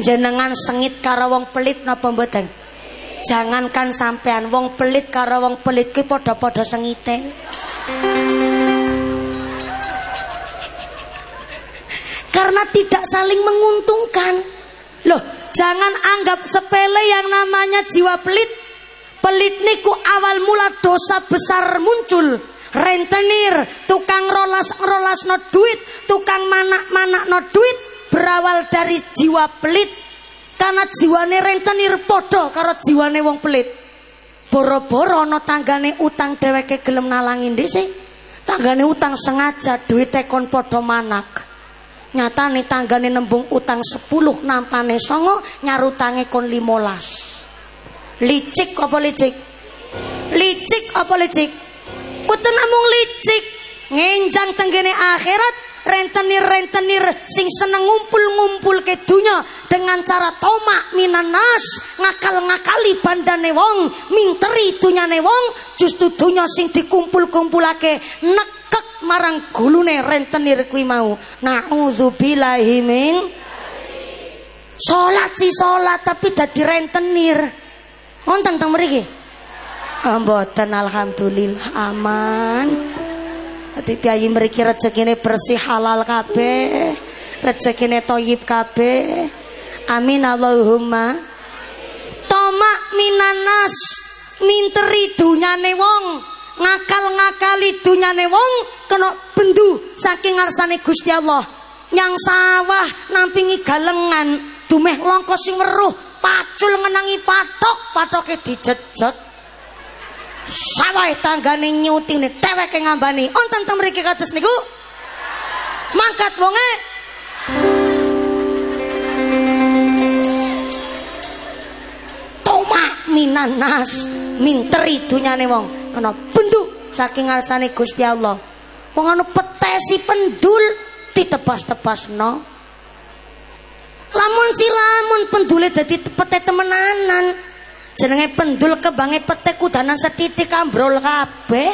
jenengan sengit karo wong pelit napa mboten? Jangankan sampean wong pelit karo wong pelit ki padha-padha sengite. Karena tidak saling menguntungkan. Loh jangan anggap sepele yang namanya jiwa pelit. Pelit niku awal mula dosa besar muncul. Rentenir tukang rolas rolas no duit tukang manak manak no duit berawal dari jiwa pelit karena jiwane rentenir podo karo jiwane wong pelit. Boro-boro no tanggane utang dheweke gelem nalangin dhisik tanggane utang sengaja duit tekon podo manak. Nyata nih tanggane nembung utang 10 nampane songo nyarutange kon 15 licik apa licik? Licik apa licik? Kudu namung licik. Ngenjang tenggene akhirat rentenir-rentenir sing seneng ngumpul-ngumpul ke dunya dengan cara tomak minanas ngakal-ngakali bandane wong minteri dunyane wong justru dunya sing dikumpul-kumpulake nekek marang gulune rentenir kuwi mau. Naudzubillahi min salat si salat tapi dadi rentenir. Wonten teng mriki? Oh, mboten alhamdulillah aman Dadi piyayi mriki rezekine bersih halal kabeh. Rezekine thayyib kabeh. Amin Allahumma. Tomak minanas minteri dunyane wong. Ngakal-ngakali dunyane wong kena bendu saking ngarsane Gusti Allah. Yang sawah nampingi galengan, dumeh longko sing weruh, pacul ngenangi patok, patoke dijejet. Sawah tanggane nyutine teweke ngambani. Onten teng mriki niku? Mangkat wonge. Toma minanas minteri dunyane wong. Kena bendu saking ngarsane Gusti Allah. Wong anu petesi pendul ditebas-tebasno. Lamun si lamun pendule dadi pete temenanan jenenge pendul kebange petek kudanan setitik ambrol kabeh.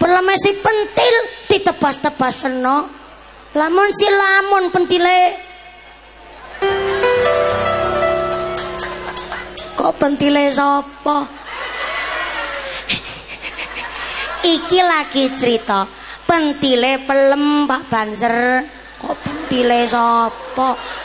Pelemesi pentil ditebas-tebas seno. Lamun si lamun pentile. Kok pentile sapa? Iki lagi cerita. Pentile pelem Pak Banser. Kok pentile sapa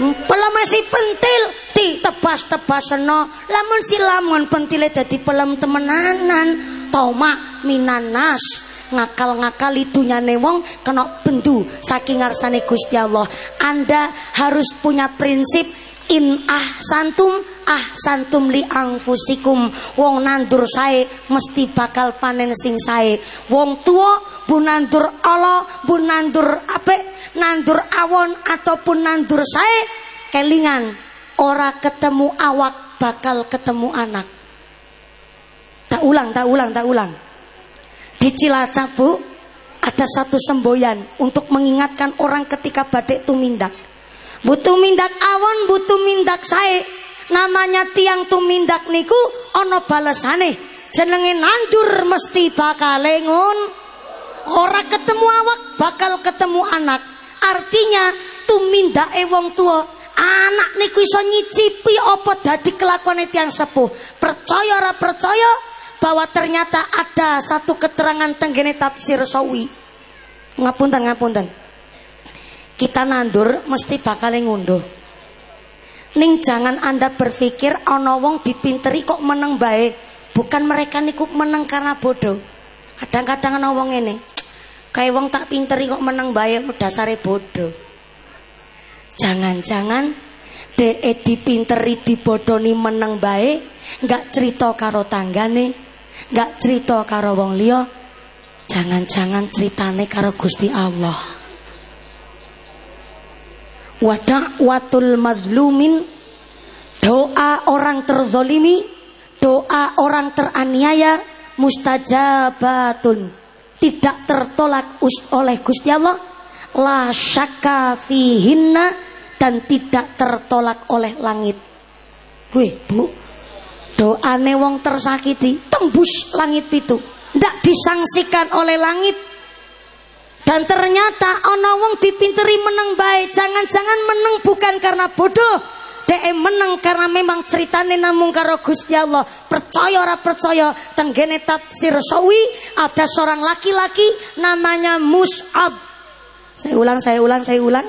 Pelem masih pentil ditebas-tebas seno. Lamun si lamun pentile dadi pelem temenanan. Toma minanas ngakal-ngakal itunya wong kena bendu saking ngarsane Gusti Allah. Anda harus punya prinsip in ah santum li angfusikum wong nandur sae mesti bakal panen sing sae wong tua bu nandur Allah bu nandur apik nandur awon ataupun nandur sae kelingan ora ketemu awak bakal ketemu anak. Tak ulang tak ulang tak ulang. Di Cilacap bu ada satu semboyan untuk mengingatkan orang ketika badai tumindak. Butuh mindak awon butuh mindak sae. Namanya tiang tumindak niku ono balesane. Jenenge nandur mesti bakal lengun ora ketemu awak bakal ketemu anak artinya tumindak wong tua anak niku iso nyicipi apa dadi kelakuan tiang sepuh percaya ora percaya bahwa ternyata ada satu keterangan tenggene tafsir sawi ngapunten ngapunten kita nandur mesti bakal ngunduh. Ning jangan Anda berpikir ana wong dipinteri kok meneng bae. Bukan mereka niku meneng karena bodoh. Kadang-kadang ana wong ngene. Kayak wong tak pinteri kok meneng bae dasare bodoh. Jangan-jangan DE dipinteri dibodoni meneng bae, nggak cerita karo tanggane, nggak cerita karo wong liya. Jangan-jangan ceritane karo Gusti Allah watul mazlumin doa orang terzolimi doa orang teraniaya mustajabatun. Tidak tertolak oleh Gusti Allah. La syakka fihinna. Dan tidak tertolak oleh langit. Wih bu. Doane wong tersakiti. Tembus langit itu. Tidak disangsikan oleh langit. Dan ternyata ana wong dipinteri meneng baik. Jangan-jangan meneng bukan karena bodoh, Dek meneng karena memang ceritane namung karo Gusti Allah. Percaya ora percaya tenggene tafsir sawi ada seorang laki-laki namanya Mus'ab. Saya ulang, saya ulang, saya ulang.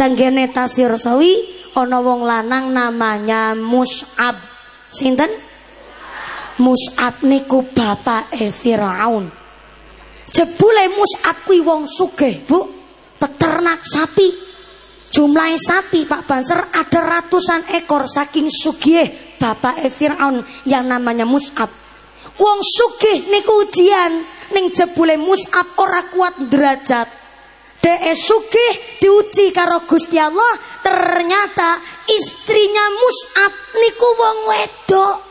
Tenggene tafsir sawi ana wong lanang namanya Mus'ab. Sinten? Mus'ab niku bapak e Firaun. Jebule Mus'ab kuwi wong sugih, Bu. Peternak sapi. Jumlah sapi Pak Banser ada ratusan ekor saking sugih bapak Fir'aun yang namanya Mus'ab. Wong sugih niku ujian ning jebule Mus'ab ora kuat derajat. Dee sugih diuji karo Gusti Allah ternyata istrinya Mus'ab niku wong wedok.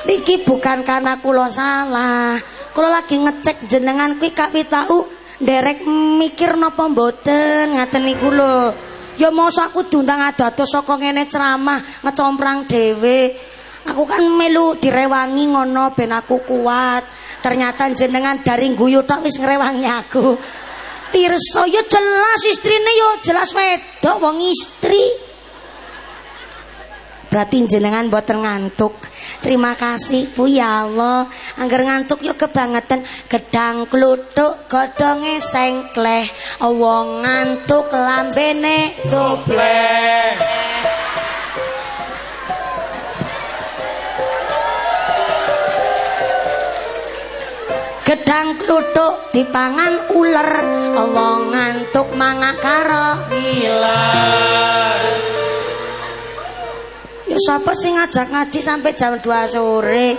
Niki bukan karena kulo salah. Kulo lagi ngecek jenengan kuwi kak tahu derek mikir napa mboten ngaten niku lho. Ya mosok aku diundang adados saka ngene ceramah ngecomprang dhewe. Aku kan melu direwangi ngono ben aku kuat. Ternyata jenengan dari guyu tok wis ngrewangi aku. Pirsa ya jelas istrine ya jelas wedok wong istri. Berarti jenengan buat ngantuk. Terima kasih Bu ya Allah. Angger ngantuk yuk kebangetan gedang klutuk godonge sengkleh. Wong ngantuk lambene dobleh. Gedang klutuk dipangan ular, wong ngantuk mangakaro hilang. Ya siapa sih ngajak ngaji sampai jam 2 sore?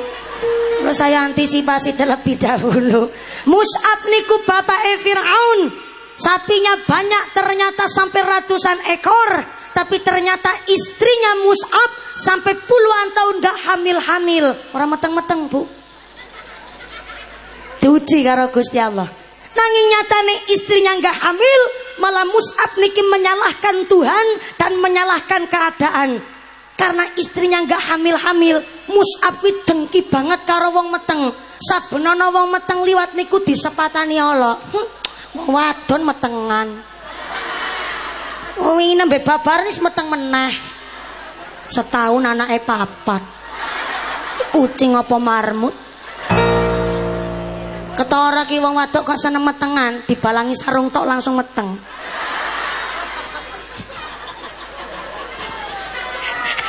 Terus saya antisipasi terlebih dahulu. Mus'ab niku bapak Fir'aun. Sapinya banyak ternyata sampai ratusan ekor. Tapi ternyata istrinya Mus'ab sampai puluhan tahun dah hamil-hamil. Orang meteng-meteng bu. Diuji karo Gusti Allah. Nanging nyatane istrinya nggak hamil, malah Mus'ab niki menyalahkan Tuhan dan menyalahkan keadaan karena istrinya nggak hamil-hamil Mus'ab dengki banget karo wong meteng. Saben wong meteng liwat niku disepatani Allah. Hm, wong wadon metengan. Wong ini nembe babar wis meteng meneh. Setahun anake papat. Kucing apa marmut? Ketara ki wong wadok kok seneng metengan dibalangi sarung tok langsung meteng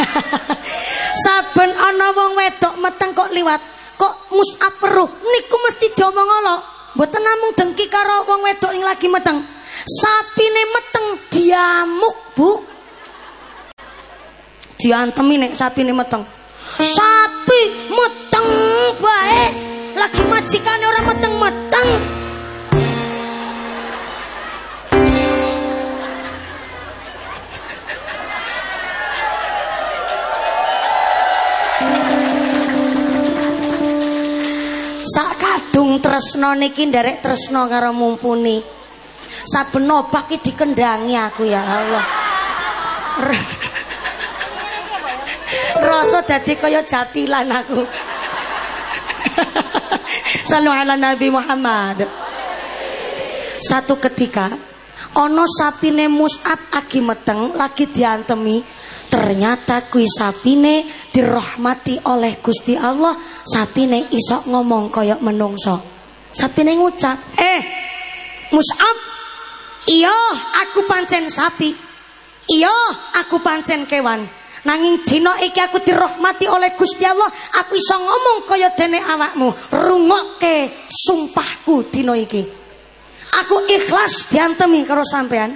Saben ana wong wedok meteng kok liwat, kok mus'ab peruh, niku mesti diomong Allah. Mboten namung dengki karo wong wedok yang lagi meteng. Sapine meteng diamuk, Bu. Diantemi nek sapine meteng. Sapi meteng bae, lagi majikane orang meteng-meteng. Tresno niki nderek tresno karo mumpuni. Saben obak iki dikendangi aku ya Allah. Rasa dadi kaya jatilan aku. Salam ala Nabi Muhammad. Satu ketika ono sapine Mus'ab agi meteng lagi diantemi Ternyata kui sapine dirahmati oleh Gusti Allah, sapine isok ngomong koyok menungso. Sapine ngucap, "Eh, Mus'ab, iya aku pancen sapi. Iya aku pancen kewan." Nanging dina iki aku dirahmati oleh Gusti Allah, aku iso ngomong kaya dene awakmu. Rungokke sumpahku dina iki. Aku ikhlas diantemi karo sampean.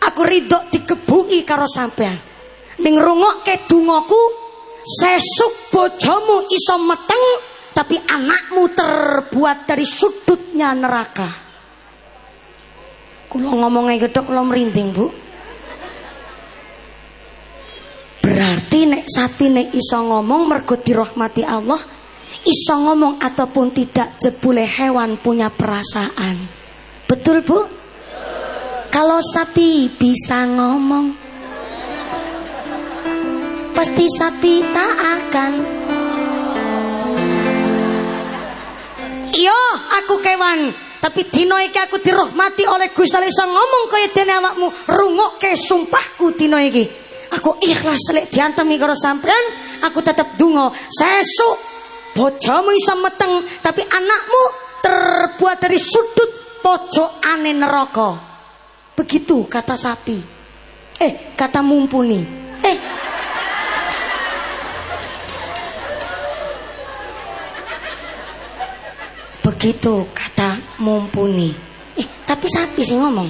Aku ridho digebuki karo sampean ning rungokke dongaku sesuk bojomu iso meteng tapi anakmu terbuat dari sudutnya neraka. Kulo ngomongnya gedok kulo merinding, Bu. Berarti nek sapi nek iso ngomong mergo dirahmati Allah, iso ngomong ataupun tidak jebule hewan punya perasaan. Betul, Bu? Kalau sapi bisa ngomong, pasti sapi tak akan Iya, aku kewan, tapi dino iki aku dirahmati oleh Gusti Allah iso ngomong kaya dene awakmu, rungokke sumpahku dino iki. Aku ikhlas lek diantemi karo sampean, aku tetep dungo sesuk bojomu iso meteng, tapi anakmu terbuat dari sudut pojokane neraka. Begitu kata sapi. Eh, kata mumpuni. Eh, Begitu kata mumpuni. Eh, tapi sapi sih ngomong.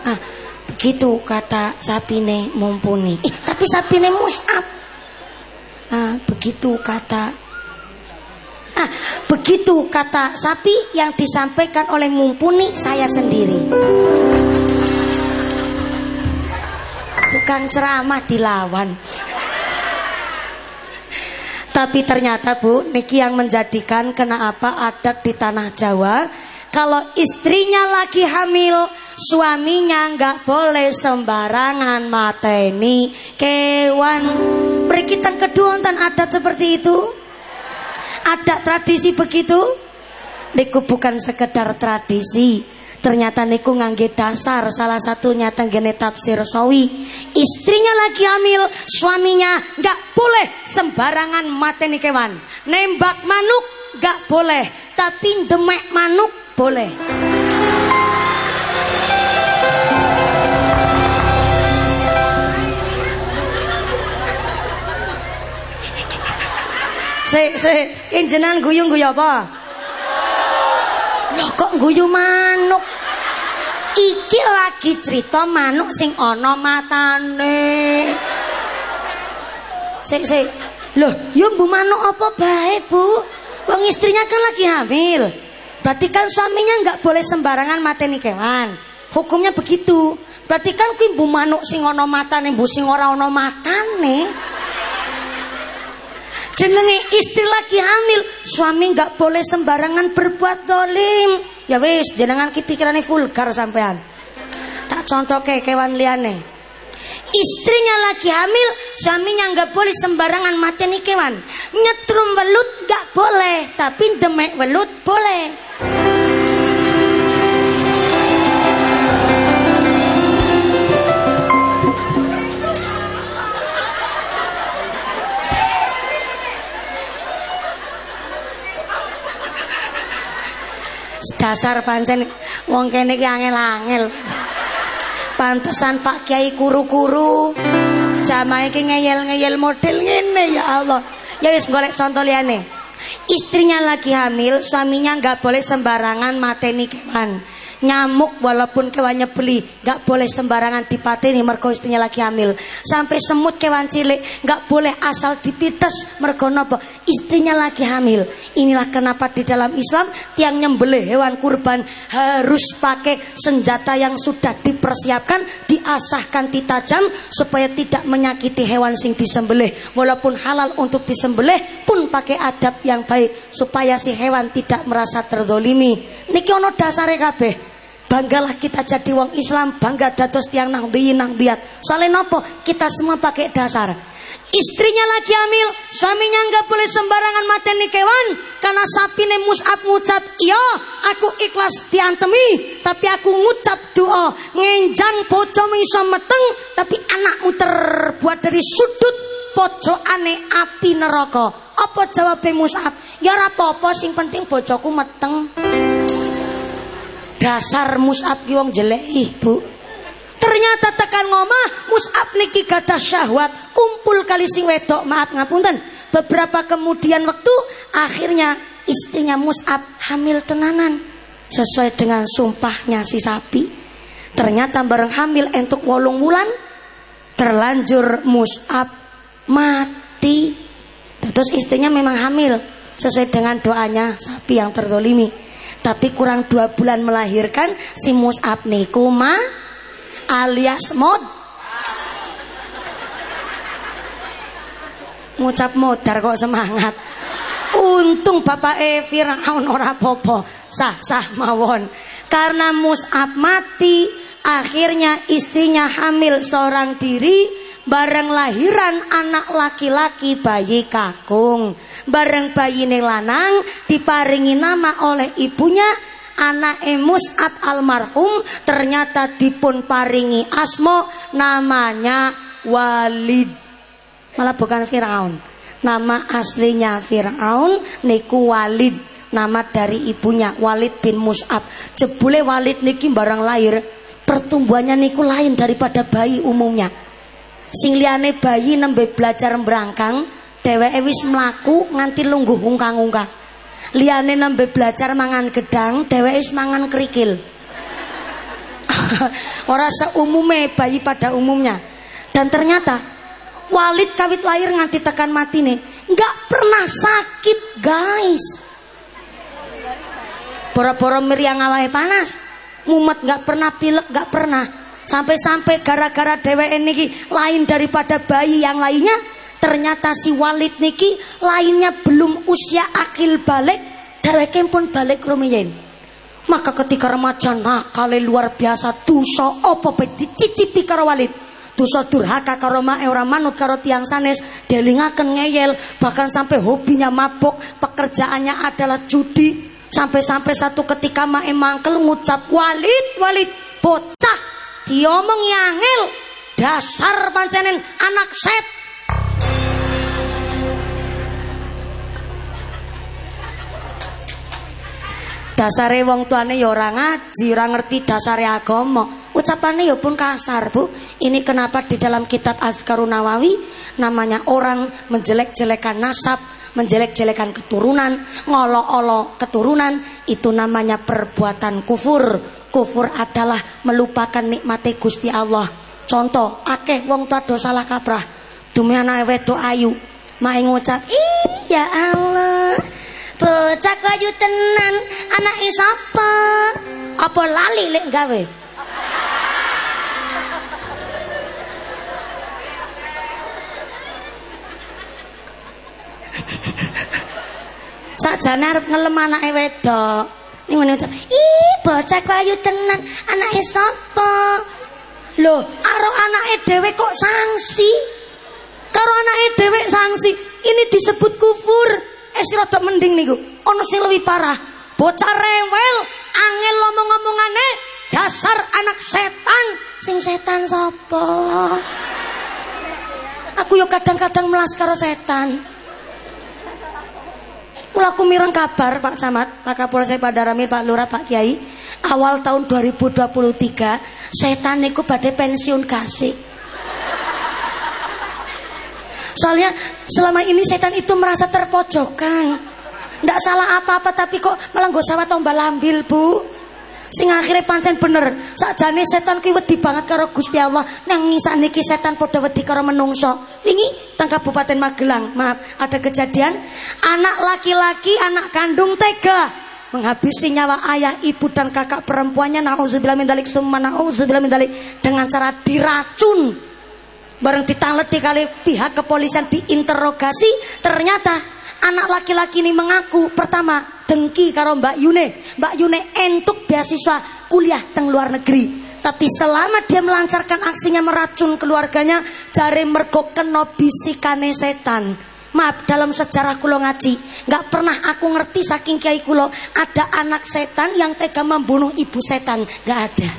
Ah, begitu kata sapi nih mumpuni. Eh, tapi sapi nih musab. Ah, begitu kata Ah, begitu kata sapi yang disampaikan oleh mumpuni saya sendiri. Bukan ceramah dilawan. Tapi ternyata Bu, Niki yang menjadikan kenapa adat di tanah Jawa kalau istrinya lagi hamil, suaminya nggak boleh sembarangan mateni kewan. Perikitan kedua dan adat seperti itu? Ada tradisi begitu? Niku bukan sekedar tradisi, Ternyata niku ngangge dasar salah satunya tenggene tafsir sawi. Istrinya lagi hamil, suaminya nggak boleh sembarangan mateni kewan. Nembak manuk nggak boleh, tapi demek manuk boleh. Se se, injenan guyung guyu apa? Loh kok guyu manuk? Iki lagi cerita manuk sing ana matane. Sik sik. Loh, ya Bu manuk apa bae, Bu? Wong istrinya kan lagi hamil. Berarti kan suaminya nggak boleh sembarangan mateni kewan. Hukumnya begitu. Berarti kan kuwi Bu manuk sing ana matane, Bu sing ora ana matane. Jenenge istri lagi hamil, suami nggak boleh sembarangan berbuat dolim. Ya wis, jenengan ki pikirane vulgar sampean. Tak contoh ke kewan liane. Istrinya lagi hamil, suaminya nggak boleh sembarangan mateni kewan. Nyetrum welut nggak boleh, tapi demek welut boleh. Dasar pancen wong kene iki angel-angel. Pantesan Pak Kiai kuru-kuru. Jamaah iki ngeyel-ngeyel model ngene ya Allah. Ya wis golek contoh liyane. Istrinya lagi hamil, suaminya nggak boleh sembarangan mateni kewan nyamuk walaupun kewannya beli nggak boleh sembarangan dipateni mergo istrinya lagi hamil. Sampai semut kewan cilik nggak boleh asal dipites mergo nopo. Istrinya lagi hamil. Inilah kenapa di dalam Islam tiang nyembelih hewan kurban harus pakai senjata yang sudah dipersiapkan diasahkan ditajam supaya tidak menyakiti hewan sing disembelih. Walaupun halal untuk disembelih pun pakai adab yang baik supaya si hewan tidak merasa terdolimi. Niki ono dasare kabeh Banggalah kita jadi wong Islam, bangga dados tiang nang biat. Soalnya nopo? Kita semua pakai dasar. Istrinya lagi hamil, suaminya nggak boleh sembarangan mateni kewan karena sapi nih musab ngucap, iya aku ikhlas diantemi, tapi aku ngucap doa ngenjan pocong iso meteng, tapi anakmu terbuat dari sudut pojokane api neraka. Apa jawabnya musab? Ya rapopo, sing penting bojoku meteng. Dasar Mus'ab ki wong jelek Bu. Ternyata tekan ngomah Mus'ab niki kata syahwat, kumpul kali sing wedok, maaf ngapunten. Beberapa kemudian waktu akhirnya istrinya Mus'ab hamil tenanan sesuai dengan sumpahnya si sapi. Ternyata bareng hamil entuk wolung wulan terlanjur Mus'ab mati. Terus istrinya memang hamil sesuai dengan doanya sapi yang terdolimi. Tapi kurang dua bulan melahirkan si Mus'ab niku ma alias mod. Ngucap modar kok semangat. Untung bapak e Fir'aun ora popo sah sah mawon. Karena Mus'ab mati akhirnya istrinya hamil seorang diri bareng lahiran anak laki-laki bayi kakung. Bareng bayi lanang diparingi nama oleh ibunya anak Mus'ab almarhum ternyata dipun paringi asmo namanya Walid. Malah bukan Firaun. Nama aslinya Firaun niku Walid. Nama dari ibunya Walid bin Mus'ab. Jebule Walid niki barang lahir pertumbuhannya niku lain daripada bayi umumnya Sing liyane bayi nembe belajar berangkang, dheweke wis mlaku nganti lungguh ungkang-ungkang. Liyane nembe belajar mangan gedang, dheweke wis mangan kerikil. Ora seumume bayi pada umumnya. Dan ternyata Walid kawit lahir nganti tekan mati nih, nggak pernah sakit guys. Boro-boro meriang awalnya panas, mumet nggak pernah pilek nggak pernah. Sampai-sampai gara-gara dheweke niki lain daripada bayi yang lainnya, ternyata si Walid niki lainnya belum usia akil balik, dheweke pun balik rumiyin. Maka ketika remaja nakal luar biasa dosa apa bae dicicipi karo Walid. Dosa durhaka karo mae ora manut karo tiang sanes, delingaken ngeyel, bahkan sampai hobinya mabuk, pekerjaannya adalah judi. Sampai-sampai satu ketika mae mangkel ngucap Walid, Walid, bocah diomong yangil dasar pancenen anak set dasare wong tuane ya ora ngaji, ora ngerti dasare agama. Ucapannya ya pun kasar, Bu. Ini kenapa di dalam kitab Azkarun Nawawi namanya orang menjelek-jelekan nasab, menjelek-jelekan keturunan, ngolok-olok keturunan, itu namanya perbuatan kufur. Kufur adalah melupakan nikmati Gusti Allah. Contoh, akeh wong tua dosa salah kaprah. Dumi anak wedok ayu, mae ngucap, "Iya Allah." Bocah kayu tenan, anak sapa? Apa lali lek gawe? Sakjane arep ngelem anake wedok. Ning ngene ucap, "Ih, bocah kayu tenan, anake sapa?" Loh, karo anake dhewe kok sanksi? Karo anake dhewe sanksi. Ini disebut kufur. Eh rada mending niku. Ana sing lebih parah. Bocah rewel, angel ngomong-ngomongane dasar anak setan. Sing setan sapa? Aku yo kadang-kadang melas karo setan. Mula aku mireng kabar Pak Camat, Pak Kapolsek Pak Darami, Pak Lurah, Pak Kiai. Awal tahun 2023, setan niku badhe pensiun kasih. Soalnya selama ini setan itu merasa terpojokan. Ndak salah apa-apa tapi kok malah gak sawat tombal lambil, Bu. Sing akhirnya pancen bener. Sakjane setan ki wedi banget karo Gusti Allah. Nang niki setan padha wedi karo menungso. Wingi teng Kabupaten Magelang, maaf, ada kejadian anak laki-laki, anak kandung tega menghabisi nyawa ayah, ibu dan kakak perempuannya nauzubillah min dalik summa nauzubillah min dalik dengan cara diracun Bareng ditangleti kali pihak kepolisian diinterogasi, ternyata anak laki-laki ini mengaku pertama dengki karo Mbak Yune. Mbak Yune entuk beasiswa kuliah teng luar negeri. Tapi selama dia melancarkan aksinya meracun keluarganya, jari mergo kena bisikane setan. Maaf dalam sejarah kulo ngaji nggak pernah aku ngerti saking kiai kulo ada anak setan yang tega membunuh ibu setan nggak ada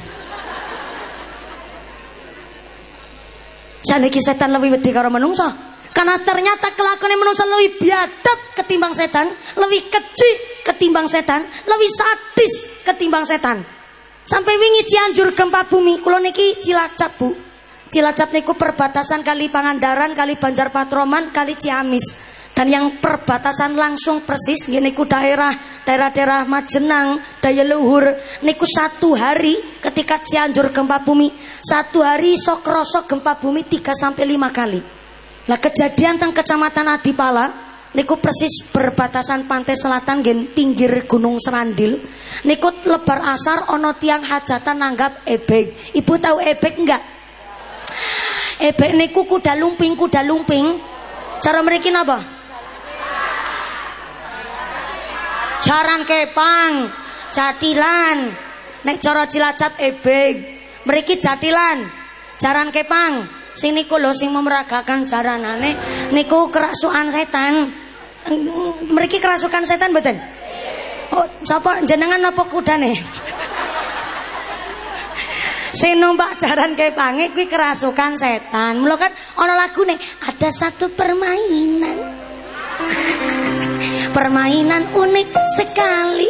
Saniki setan lebih wedi karo menungso. Karena ternyata kelakuan menungso lebih biadab ketimbang setan, lebih keji ketimbang setan, lebih sadis ketimbang setan. Sampai wingi Cianjur gempa bumi, kula niki Cilacap, Bu. Cilacap niku perbatasan kali Pangandaran, kali Banjar Patroman, kali Ciamis dan yang perbatasan langsung persis gini ku daerah daerah-daerah Majenang daya luhur niku satu hari ketika Cianjur gempa bumi. Satu hari sok rosok gempa bumi 3 sampai lima kali. Lah kejadian tentang kecamatan Adipala niku persis perbatasan pantai selatan gen pinggir Gunung Serandil. Niku lebar asar ono tiang hajatan nanggap ebek. Ibu tahu ebek enggak ebek niku kuda lumping kuda lumping. Cara mereka apa Jaran Kepang, Jatilan. Nek cara Cilacap ebeng. Mriki Jatilan, Jaran Kepang, Sing niku lho sing memeragakan jaranane niku kerasukan setan. Mriki kerasukan setan mboten? Oh, sapa jenengan apa kudane? Sing numpak jaran kayak pange kuwi kerasukan setan. Mula kan ana lagune ada satu permainan. Permainan unik sekali.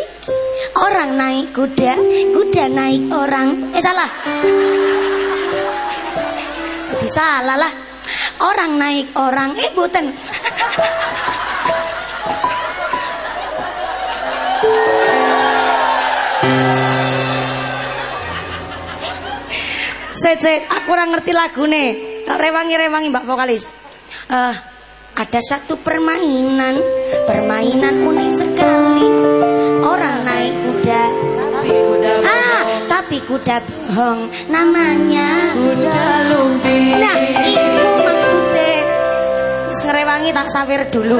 Orang naik kuda, kuda naik orang. Eh salah. Salah lah. Orang naik orang. Eh boten. Sece, aku ora ngerti lagune. Rewangi-rewangi Mbak vokalis. Uh, ada satu permainan, permainan unik sekali. Orang naik kuda. Tapi kuda ah, tapi kuda bohong. Namanya kuda lumping. Nah, itu maksudnya. Terus ngerewangi tak sawir dulu.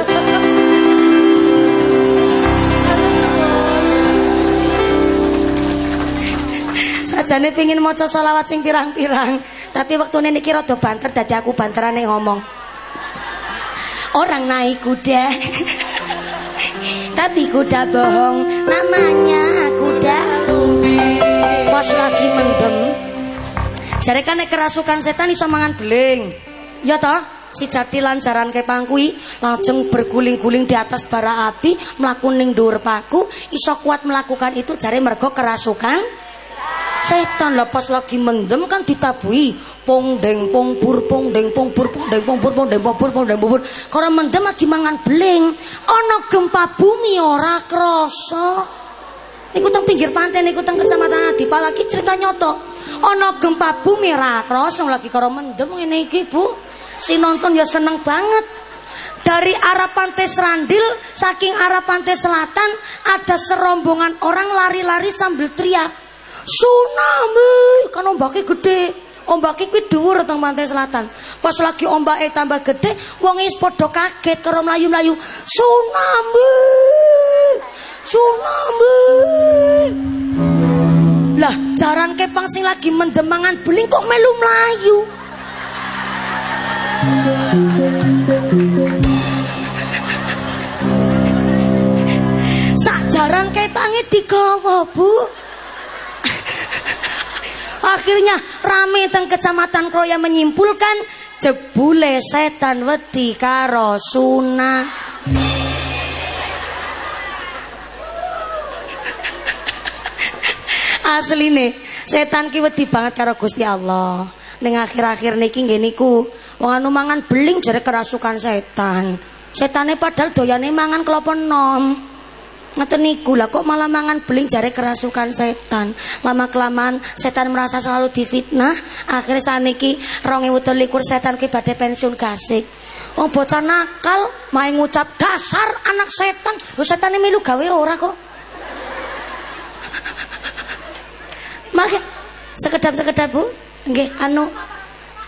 Sajane pingin maca selawat sing pirang-pirang, tapi waktu niki rada banter dadi aku banterane ngomong. Orang naik kuda. tapi kuda bohong, namanya kuda Pas lagi mendem. Jare kan kerasukan setan iso mangan beling. Ya toh? Si jati lancaran ke pangkui langsung berguling-guling di atas bara api melakukan ning paku iso kuat melakukan itu jare mergo kerasukan Setan lah pas lagi mendem kan ditabui pong deng pong pur pong deng pong pur pong deng pong pur pong deng pong pur pong deng pur. Kalau mendem lagi mangan beling, ono gempa bumi ora krasa. Niku teng pinggir pantai niku teng kecamatan Adi lagi cerita nyoto. Ono gempa bumi ora krasa lagi karo mendem ngene iki, Bu. Si nonton ya seneng banget. Dari arah pantai Serandil, saking arah pantai selatan, ada serombongan orang lari-lari sambil teriak. Tsunami kan ombaknya gede. Ombaknya kuwi dhuwur teng pantai selatan. Pas lagi ombaknya tambah gede, wong is padha kaget karo mlayu-mlayu. Tsunami! Tsunami! Lah, jaran kepang sing lagi mendemangan beling kok melu mlayu. Sak jaran kepange digawa, Bu. Akhirnya rame teng kecamatan Kroya menyimpulkan jebule setan wedi karo sunah. Asline setan ki wedi banget karo Gusti Allah. Ning akhir-akhir niki nggih niku wong anu mangan beling jare kerasukan setan. Setane padahal doyane mangan klopo nom. Ngeten niku lah kok malah mangan beling kerasukan setan. Lama kelamaan setan merasa selalu difitnah. Akhirnya saniki 2023 setan ki badhe pensiun gasik. Oh bocah nakal main ngucap dasar anak setan. Lho setane milu gawe ora kok. Mak sekedap-sekedap Bu. Nggih anu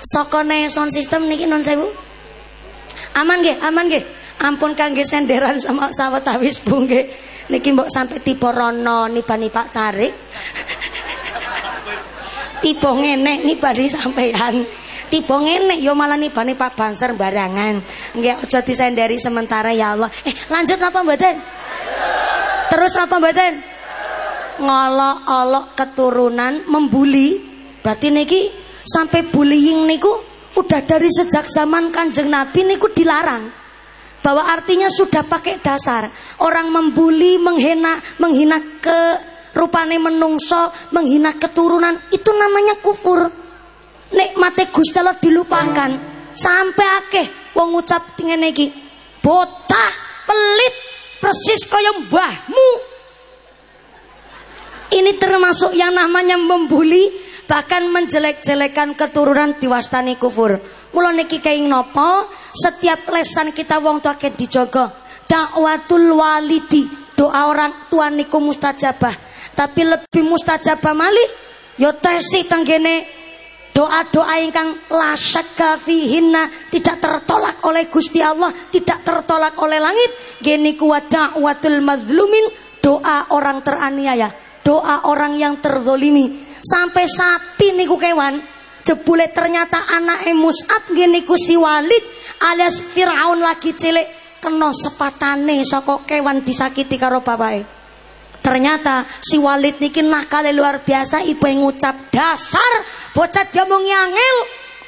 sokone sound system niki non sewu. Aman nggih, aman nggih. Ampun kangge senderan sama sawetawis Bu nggih. Niki mbok sampai tipe rono nibani Pak Carik. tipe ngene nibani sampean. Tipe ngene yo malah nibani Pak Banser barangan. Nggih aja disenderi sementara ya Allah. Eh lanjut apa mboten? Terus apa mboten? Ngolok-olok keturunan membuli. Berarti niki sampai bullying niku udah dari sejak zaman Kanjeng Nabi niku dilarang bahwa artinya sudah pakai dasar. Orang membuli menghina menghina ke rupane menungso menghina keturunan itu namanya kufur. Nikmate Gusti Allah dilupakan. Sampai akeh wong ngucap ngene iki botah pelit persis kaya mbahmu. Ini termasuk yang namanya membuli bahkan menjelek-jelekan keturunan diwastani kufur. Mula niki kaing nopo setiap lesan kita wong tua ket dijogo. Dakwatul walidi doa orang tua niku mustajabah. Tapi lebih mustajabah malih yo tesi tenggene doa-doa ingkang la syakka fihinna tidak tertolak oleh Gusti Allah, tidak tertolak oleh langit. Geni kuat da'watul mazlumin doa orang teraniaya, doa orang yang terzolimi Sampai sapi niku kewan Jebule ternyata anak Mus'ab gini ku si Walid alias Fir'aun lagi cilik kena sepatane saka kewan disakiti karo bapake. Ternyata si Walid niki nakal luar biasa ibu yang ngucap dasar bocah diomong angel.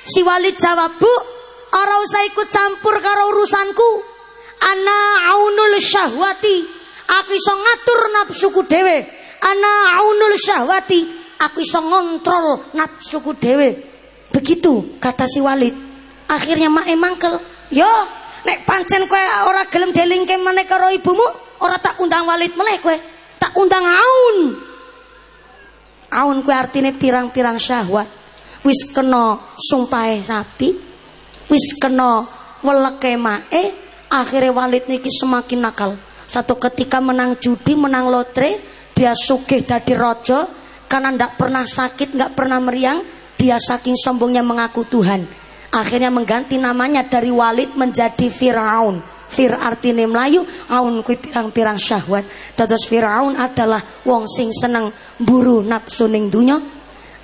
Si Walid jawab, "Bu, ora usah ikut campur karo urusanku. Ana aunul syahwati. Aku iso ngatur nafsuku dhewe. Ana aunul syahwati aku iso ngontrol nafsuku dewe begitu kata si Walid. Akhirnya mak mangkel yo nek pancen kowe ora gelem delingke meneh karo ibumu ora tak undang Walid meleh kowe. Tak undang Aun. Aun kowe artine pirang-pirang syahwat. Wis kena sumpahe sapi wis kena weleke mae akhirnya Walid niki semakin nakal. Satu ketika menang judi menang lotre dia sugih dadi raja karena tidak pernah sakit, nggak pernah meriang, dia saking sombongnya mengaku Tuhan. Akhirnya mengganti namanya dari Walid menjadi Firaun. Fir artinya Melayu, aun kui pirang-pirang syahwat. Terus Firaun adalah wong sing seneng buru nafsu ning dunya.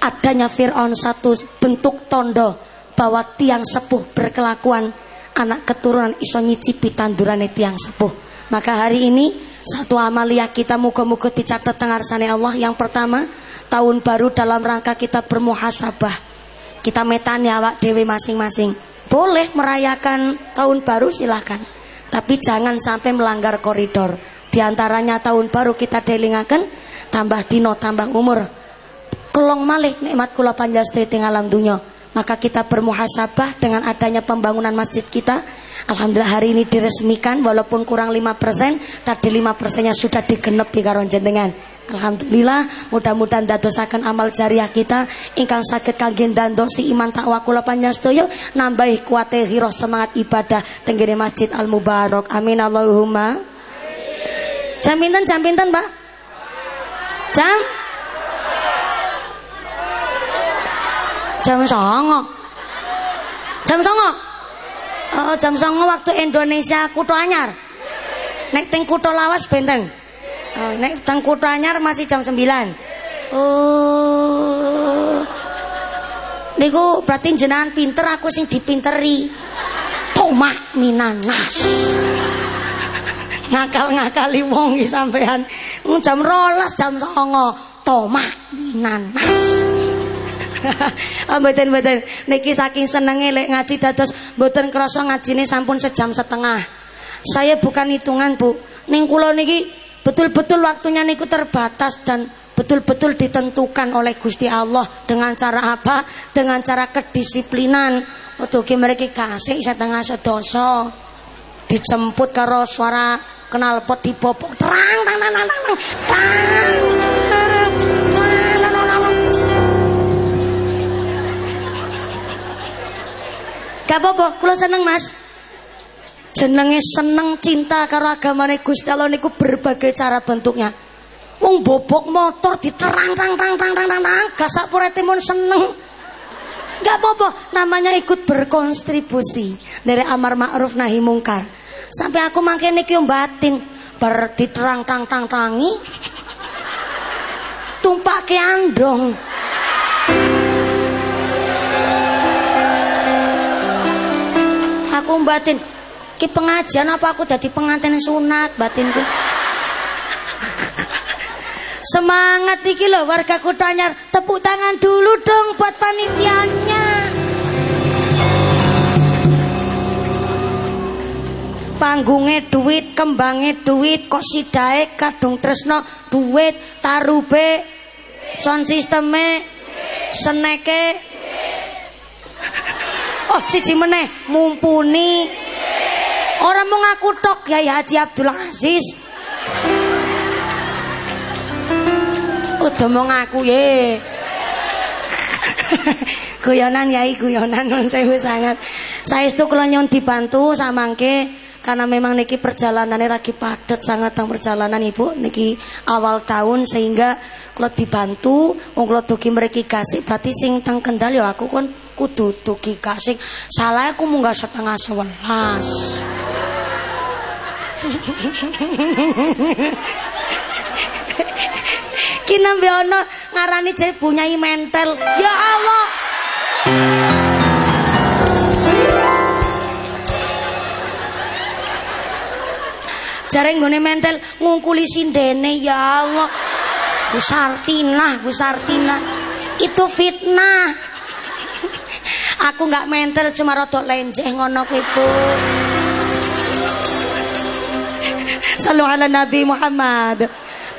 Adanya Firaun satu bentuk tondo bahwa tiang sepuh berkelakuan anak keturunan iso nyicipi tandurane tiang sepuh. Maka hari ini satu amaliah kita muka-muka dicatat tengarsane Allah yang pertama tahun baru dalam rangka kita bermuhasabah. Kita metani awak dewi masing-masing. Boleh merayakan tahun baru silahkan. Tapi jangan sampai melanggar koridor. Di antaranya tahun baru kita delingakan tambah dino tambah umur. Kelong malih nikmat kula panjastri alam dunya. Maka kita bermuhasabah dengan adanya pembangunan masjid kita. Alhamdulillah hari ini diresmikan walaupun kurang 5%, tadi 5%-nya sudah digenepi karo jenengan. Alhamdulillah mudah-mudahan dadosaken amal jariah kita ingkang saged kangge dandosi iman takwa kula panjenengan nambahi kuate hiro semangat ibadah tenggene Masjid Al Mubarak. Amin Allahumma. Jam pinten jam Mbak? Jam Jam songo. Jam songo. Oh, jam songo waktu Indonesia Kuto Anyar. Nek teng Lawas benteng. Oh, nek teng Anyar masih jam 9. Oh. Niku berarti jenengan pinter aku sing dipinteri. Tomak minanas. Ngakal-ngakali wong iki sampean. Jam rolas jam songo. Tomak minanas. oh, mboten mboten niki saking senenge lek ngaji dados mboten krasa ngajine sampun sejam setengah. Saya bukan hitungan, Bu. Ning kula niki Betul-betul waktunya niku terbatas dan betul-betul ditentukan oleh Gusti Allah dengan cara apa? Dengan cara kedisiplinan. Untuk mereka kasih setengah sedoso dijemput karo suara kenal pot dipopok terang terang terang terang Gak apa-apa, kula seneng mas jenenge seneng cinta karo agamane Gusti Allah niku berbagai cara bentuknya. Wong bobok motor diterang tang tang tang tang tang tang gasak purete mun seneng. Gak apa-apa, namanya ikut berkontribusi dari amar ma'ruf nahi mungkar. Sampai aku makin niki batin bar diterang tang tang tangi. Tumpak ke andong. Aku batin, Ki pengajian apa aku jadi pengantin sunat batinku. Semangat iki loh warga Kutanyar. Tepuk tangan dulu dong buat panitianya. Panggungnya duit, kembangnya duit, kok sidae kadung tresno duit, tarube, sound sisteme, seneke. Oh, siji meneh mumpuni. Orang mau ngaku tok ya Haji Abdul Aziz. Udah mau ngaku ye. guyonan yai guyonan sewu sangat. Saya itu kalau nyon dibantu sama ke karena memang niki perjalanannya lagi padat sangat tang perjalanan ibu niki awal tahun sehingga kalau dibantu wong kalau tuki mereka kasih berarti sing tang kendal ya aku kan kudu tuki kasih salah aku munggah setengah sebelas Ki nembe ana ngarani jek bunyai mentel. Ya Allah. Jare nggone mentel ngungkuli sindene ya Allah. Bu Sartina, Bu Sartina. Itu fitnah. Aku nggak mentel cuma rotok lenjeh ngono kuwi, Bu. Salu ala Nabi Muhammad.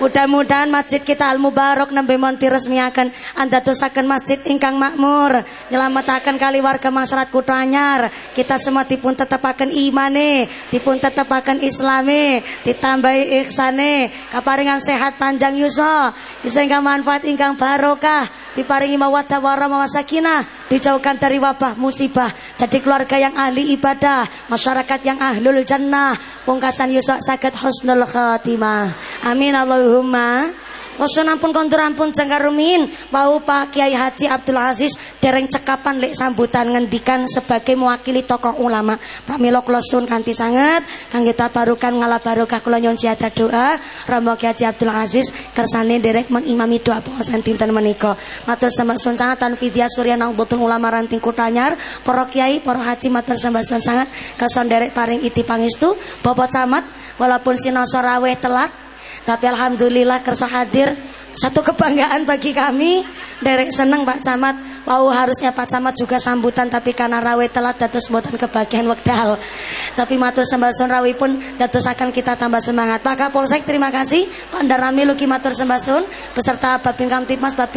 Mudah-mudahan masjid kita Al Mubarak nembe monti resmiaken anda tusaken masjid ingkang makmur, nyelametaken kali warga masyarakat Kutha Anyar. Kita semua dipun tetepaken imane, dipun tetepaken islame, ditambahi ihsane, kaparingan sehat panjang yuso, sehingga manfaat ingkang barokah, diparingi mawaddah warahmah wasakinah, dijauhkan dari wabah musibah, jadi keluarga yang ahli ibadah, masyarakat yang ahlul jannah, pungkasan yuso sakit husnul khatimah. Amin Allah Allahumma. Koso ampun kondur ampun jengkarumin Wau Pak Kiai Haji Abdul Aziz Dereng cekapan lek sambutan ngendikan Sebagai mewakili tokoh ulama. Pak Milo klosun kanti sangat Kang kita barukan ngalah barokah Kula nyon siada doa. Romo Kiai Haji Abdul Aziz Kersane derek mengimami doa Pengosan tinten meniko Matur sembah sun sangat Tanfidya Surya Nang Butun Ulama Ranting Kutanyar Poro Kiai, Poro Haji Matur sembah sun sangat. Keson derek paring iti pangistu Bobot samat Walaupun sinosorawe telat tapi alhamdulillah kersa hadir. Satu kebanggaan bagi kami. Derek seneng Pak Camat. Wow harusnya Pak Camat juga sambutan Tapi karena rawe telat datus buatan kebagian wekdal. Tapi matur sembasun rawi pun Datus akan kita tambah semangat. Pak Kapolsek terima kasih. Pak Darami Luki matur sembasun Beserta Pak Bingkam Tipmas Pak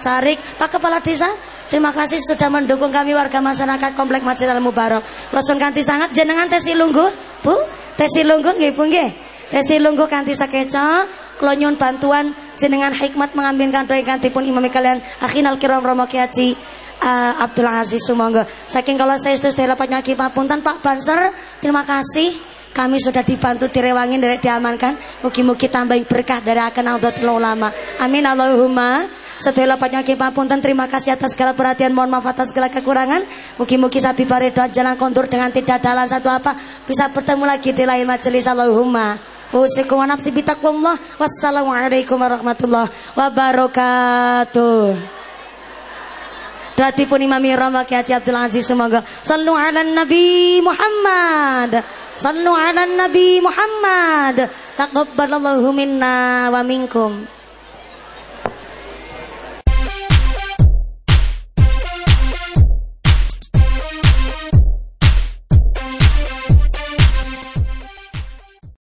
Carik Pak Kepala Desa. Terima kasih sudah mendukung kami warga masyarakat Komplek Masjid Al Mubarak. Rasul kanti sangat jenengan tesi lungguh, Bu. Tesi lungguh nggih, Bu nggih. Resi lungguh kanthi sakeca. Kula bantuan jenengan hikmat mengambil kanthi kantipun imam kalian. Akhinal kiram Romo Kiai uh, Abdul Aziz Sumangga. Saking kalau saya itu sedaya penyaki papunten Pak Banser, terima kasih kami sudah dibantu direwangin dari diamankan. Mugi-mugi tambah berkah dari akan Nahdlatul Ulama. Amin Allahumma. Setelah penyaki papunten terima kasih atas segala perhatian. Mohon maaf atas segala kekurangan. Mugi-mugi sabi baredo jalan kontur dengan tidak dalan satu apa bisa bertemu lagi di lain majelis Allahumma. Usikum nafsi. Wassalamualaikum warahmatullahi wabarakatuh. Pun Imami Rama Ki Haji Abdul Aziz semoga. Sallu ala Nabi Muhammad. Sallu ala Nabi Muhammad. Taqabbalallahu minna wa minkum